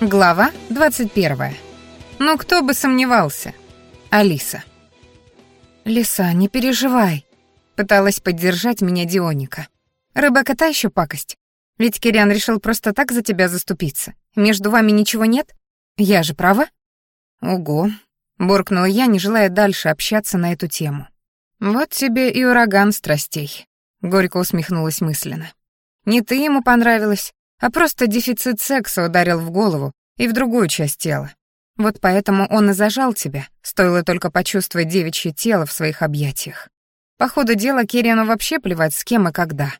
Глава 21. Ну кто бы сомневался. Алиса. «Лиса, не переживай», — пыталась поддержать меня Дионика. «Рыбака та еще пакость. Ведь Кириан решил просто так за тебя заступиться. Между вами ничего нет? Я же права?» «Ого», — буркнула я, не желая дальше общаться на эту тему. «Вот тебе и ураган страстей», — горько усмехнулась мысленно. «Не ты ему понравилась, а просто дефицит секса ударил в голову и в другую часть тела. Вот поэтому он и зажал тебя, стоило только почувствовать девичье тело в своих объятиях. По ходу дела Кирину вообще плевать, с кем и когда.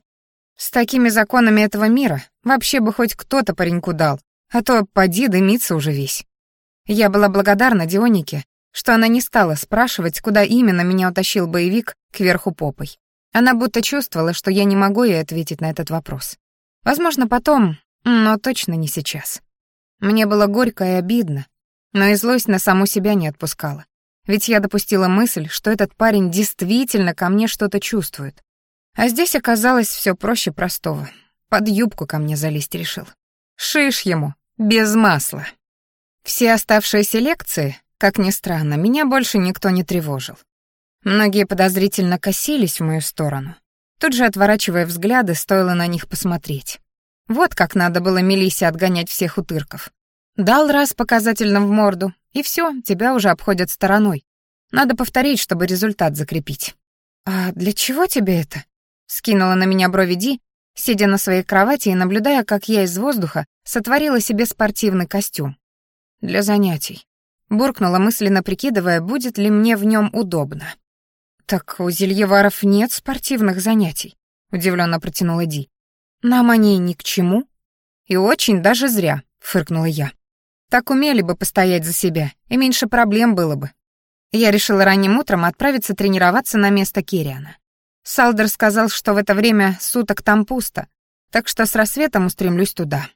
С такими законами этого мира вообще бы хоть кто-то пареньку дал, а то поди дымиться уже весь. Я была благодарна Дионике, что она не стала спрашивать, куда именно меня утащил боевик кверху попой. Она будто чувствовала, что я не могу ей ответить на этот вопрос. Возможно, потом, но точно не сейчас. Мне было горько и обидно, но и злость на саму себя не отпускала. Ведь я допустила мысль, что этот парень действительно ко мне что-то чувствует. А здесь оказалось все проще простого. Под юбку ко мне залезть решил. Шиш ему, без масла. Все оставшиеся лекции, как ни странно, меня больше никто не тревожил. Многие подозрительно косились в мою сторону, тут же отворачивая взгляды, стоило на них посмотреть. Вот как надо было Мелиссе отгонять всех утырков. Дал раз показательно в морду, и все, тебя уже обходят стороной. Надо повторить, чтобы результат закрепить. «А для чего тебе это?» — скинула на меня брови Ди, сидя на своей кровати и наблюдая, как я из воздуха сотворила себе спортивный костюм. «Для занятий», буркнула мысленно прикидывая, будет ли мне в нем удобно. «Так у Зельеваров нет спортивных занятий», — удивленно протянула Ди. «Нам они ни к чему». «И очень даже зря», — фыркнула я. «Так умели бы постоять за себя, и меньше проблем было бы». Я решила ранним утром отправиться тренироваться на место Кириана. Салдер сказал, что в это время суток там пусто, так что с рассветом устремлюсь туда.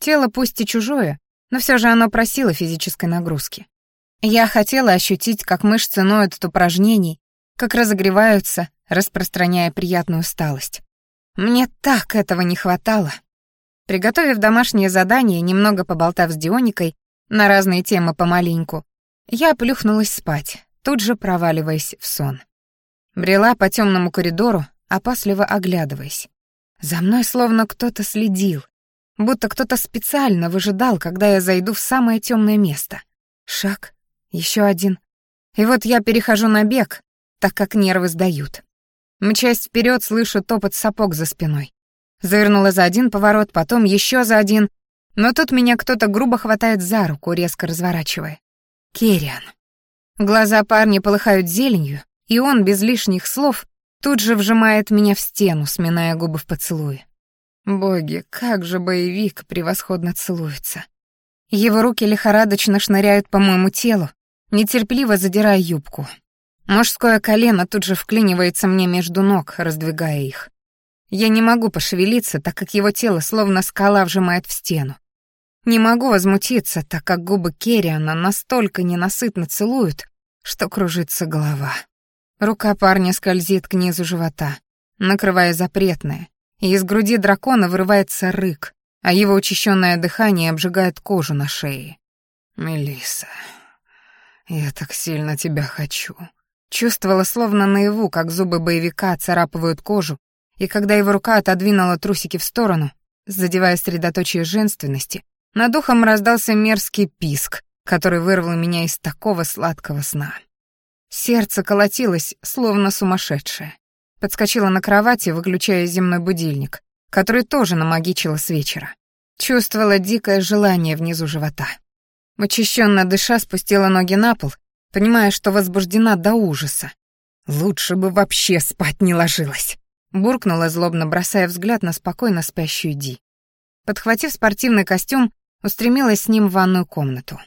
Тело пусть и чужое, но все же оно просило физической нагрузки. Я хотела ощутить, как мышцы ноют от упражнений, как разогреваются, распространяя приятную усталость. Мне так этого не хватало. Приготовив домашнее задание, немного поболтав с Дионикой на разные темы помаленьку, я плюхнулась спать, тут же проваливаясь в сон. Брела по темному коридору, опасливо оглядываясь. За мной словно кто-то следил, будто кто-то специально выжидал, когда я зайду в самое темное место. Шаг, еще один. И вот я перехожу на бег, так как нервы сдают. Мчась вперед, слышу топот сапог за спиной. Завернула за один поворот, потом еще за один, но тут меня кто-то грубо хватает за руку, резко разворачивая. Керриан. Глаза парня полыхают зеленью, и он, без лишних слов, тут же вжимает меня в стену, сминая губы в поцелуе. Боги, как же боевик превосходно целуется. Его руки лихорадочно шныряют по моему телу, нетерпеливо задирая юбку. Мужское колено тут же вклинивается мне между ног, раздвигая их. Я не могу пошевелиться, так как его тело словно скала вжимает в стену. Не могу возмутиться, так как губы Керриана настолько ненасытно целуют, что кружится голова. Рука парня скользит к низу живота, накрывая запретное, и из груди дракона вырывается рык, а его учащенное дыхание обжигает кожу на шее. Мелиса, я так сильно тебя хочу», Чувствовала словно наяву, как зубы боевика царапывают кожу, и когда его рука отодвинула трусики в сторону, задевая средоточие женственности, над ухом раздался мерзкий писк, который вырвал меня из такого сладкого сна. Сердце колотилось, словно сумасшедшее. Подскочила на кровати, выключая земной будильник, который тоже намагичила с вечера. Чувствовала дикое желание внизу живота. Учащенно дыша спустила ноги на пол понимая, что возбуждена до ужаса. «Лучше бы вообще спать не ложилась!» Буркнула злобно, бросая взгляд на спокойно спящую Ди. Подхватив спортивный костюм, устремилась с ним в ванную комнату.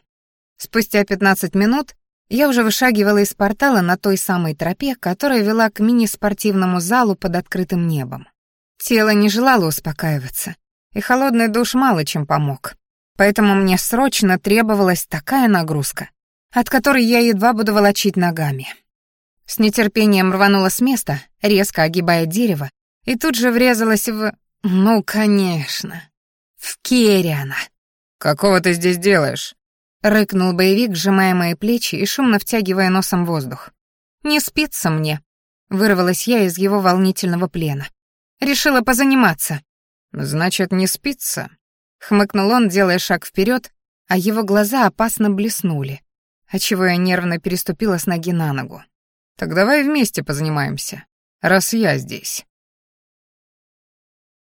Спустя 15 минут я уже вышагивала из портала на той самой тропе, которая вела к мини-спортивному залу под открытым небом. Тело не желало успокаиваться, и холодный душ мало чем помог. Поэтому мне срочно требовалась такая нагрузка, от которой я едва буду волочить ногами. С нетерпением рванула с места, резко огибая дерево, и тут же врезалась в... Ну, конечно. В Керриана. «Какого ты здесь делаешь?» — рыкнул боевик, сжимая мои плечи и шумно втягивая носом воздух. «Не спится мне», — вырвалась я из его волнительного плена. «Решила позаниматься». «Значит, не спится?» — хмыкнул он, делая шаг вперед, а его глаза опасно блеснули отчего я нервно переступила с ноги на ногу. «Так давай вместе позанимаемся, раз я здесь».